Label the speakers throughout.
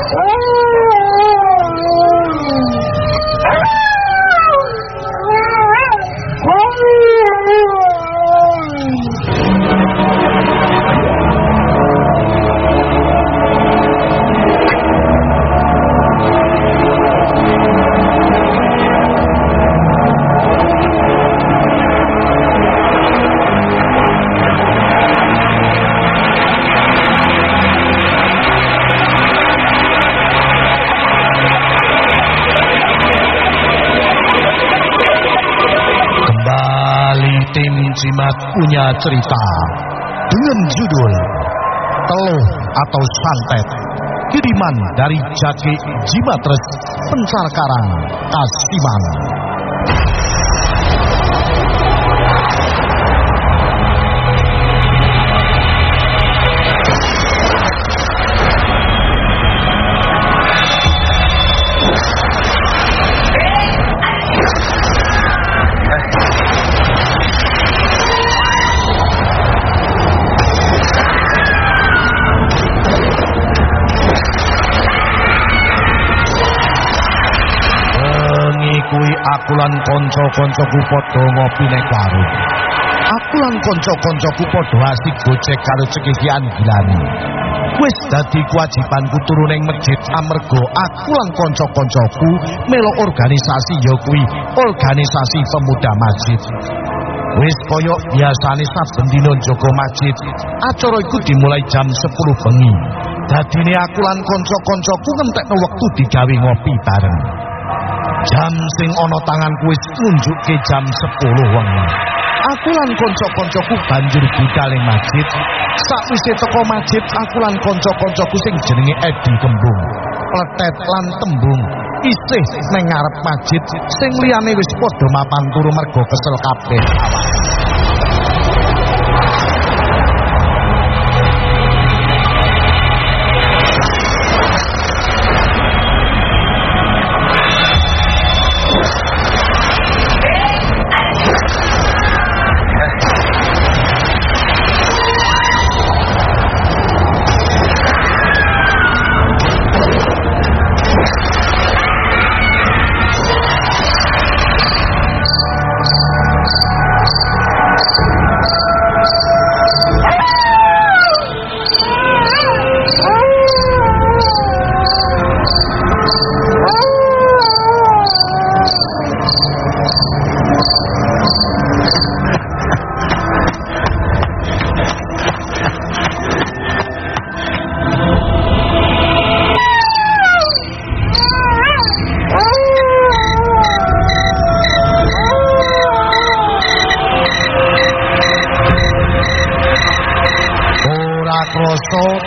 Speaker 1: Oh! Jimat punya cerita dengan judul Teluh atau Santet kiriman dari Jaki Jimatres Pencar Karang Kasiman. Aku lan kanca-kancaku padha ngopi nek warung. Aku lan kanca-kancaku padha asik gocek karo cekikian gilani. Wis dadi kewajibanku turu ning masjid amarga aku lan kanca-kancaku melu organisasi ya kuwi organisasi pemuda masjid. Wis kaya biasane saben dina jaga masjid, acara iku dimulai jam 10 bengi. Dadine aku lan kanca-kancaku ngentekno wektu digawe ngopi bareng. Jam sing ana tanganku wis nunjukke jam 10 wengi. Aku lan kanca-kancaku banjur budal ing masjid. Sakwise teko masjid, aku lan kanca-kancaku sing jenenge Edi Kembung, Letet lan Tembung isih ning ngarep masjid sing liyane wis padha mapan turu mergo kesel kabeh.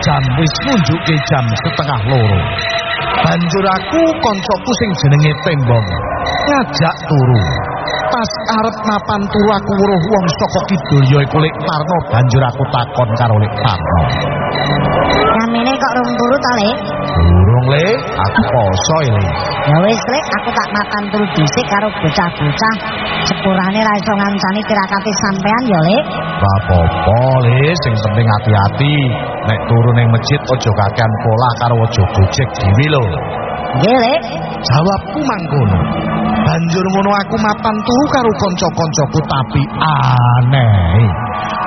Speaker 1: Jam wis nunjuke jam setengah loro. Banjur aku koncoku sing jenenge Tembong ngajak turu. Pas arep mapan turu aku weruh wong saka kidul ya iku Lek Parno banjur aku takon karo Lek Parno.
Speaker 2: Namine kok rung turu to, Lek?
Speaker 1: Durung, Lek. Aku poso, Lek.
Speaker 2: Ya wis, Lek, aku tak makan turu dhisik karo bocah-bocah. Sepurane ra iso ngancani tirakate sampean ya, Lek.
Speaker 1: Ora apa-apa, Lek, sing penting hati-hati. Nek turu ning masjid aja kakean pola karo aja gojek dhewe lho.
Speaker 2: Nggih, Lek.
Speaker 1: Jawabku mangkono. Banjur ngono aku mapan turu karo kanca-kancaku tapi aneh.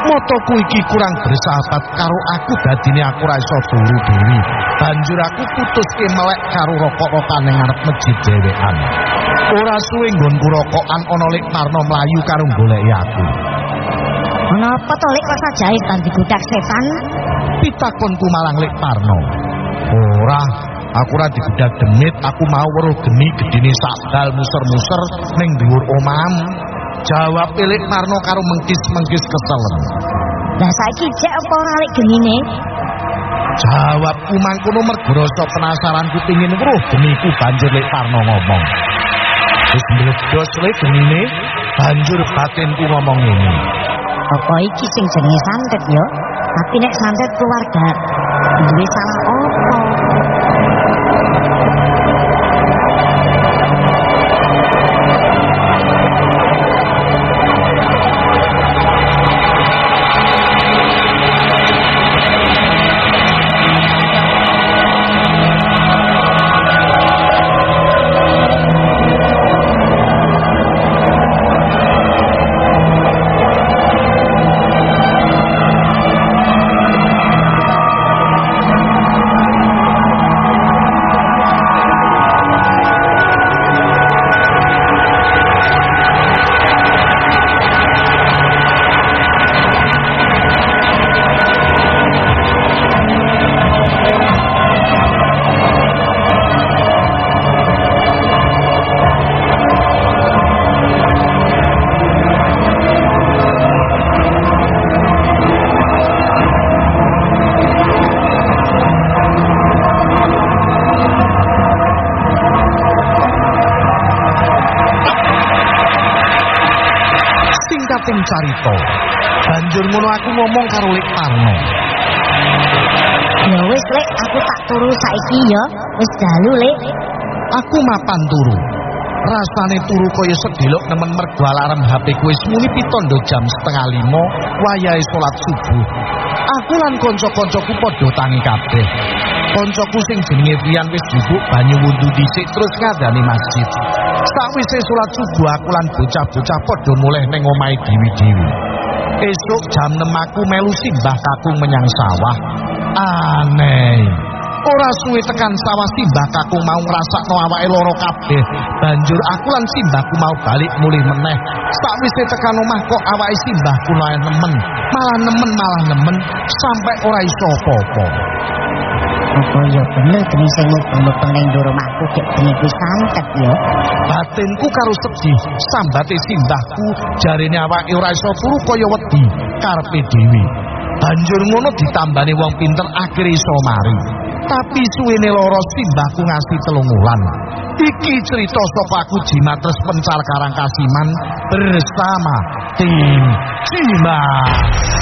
Speaker 1: Motoku iki kurang bersahabat karo aku dadine aku ra iso turu dhewe. Banjur aku putuske melek karo rokok-rokokan ning ngarep masjid dhewean. Ora suwe nggonku rokokan ana lek Parno mlayu karo goleki aku.
Speaker 2: Menapa to lek kok sajahe tan digudak setan?
Speaker 1: Pitakonku malang lek Parno. Ora, aku ora digudak demit, aku mau weruh geni gedine sakdal muser-muser ning dhuwur omahmu. Jawab Lek Parno karo mengkis-mengkis keselen.
Speaker 2: Lah saiki jek apa ora lek genine?
Speaker 1: Jawabku mangkono mergo rasa penasaranku pengin weruh geniku banjur Lek Parno ngomong. Wis mledos lek genine, banjur batinku ngomong ngene.
Speaker 2: Apa iki sing jenenge santet yo? Tapi nek santet keluarga duwe salah apa?
Speaker 1: Carita. Banjur ngono aku ngomong karo Lek Tarno.
Speaker 2: Ya wis lek aku tak turu saiki ya. Wis dalu lek.
Speaker 1: Aku mapan turu. Rasane turu kaya sedelok nemen mergo alarm HP ku wis muni pitondo jam setengah lima wayahe salat subuh. Aku lan kanca-kancaku padha tangi kabeh. Kancaku sing jenenge Pian wis jupuk banyu wundu dhisik terus ngadani masjid. Sawise salat subuh aku lan bocah-bocah padha mulih ning omahe dewi-dewi. Esuk jam 6 aku melu simbah kakung menyang sawah. Aneh. Ora suwe tekan sawah simbah kakung mau ngrasakno awake loro kabeh. Banjur aku lan simbahku mau balik mulih meneh. Sakwise tekan omah kok awake simbahku lae nemen. Malah nemen malah nemen sampai ora iso apa-apa.
Speaker 2: Apa ya bener geni sing mubeng ning ndoro omahku gek bengi santet ya.
Speaker 1: Batinku karo sedih sambate simbahku jarene awake ora iso turu kaya wedi karepe dhewe. Banjur ngono ditambani wong pinter akhire iso mari. Tapi suwene loro simbahku ngasih telung wulan. Iki cerita saka aku Jimatres Pencal Karang Kasiman bersama tim Jimat.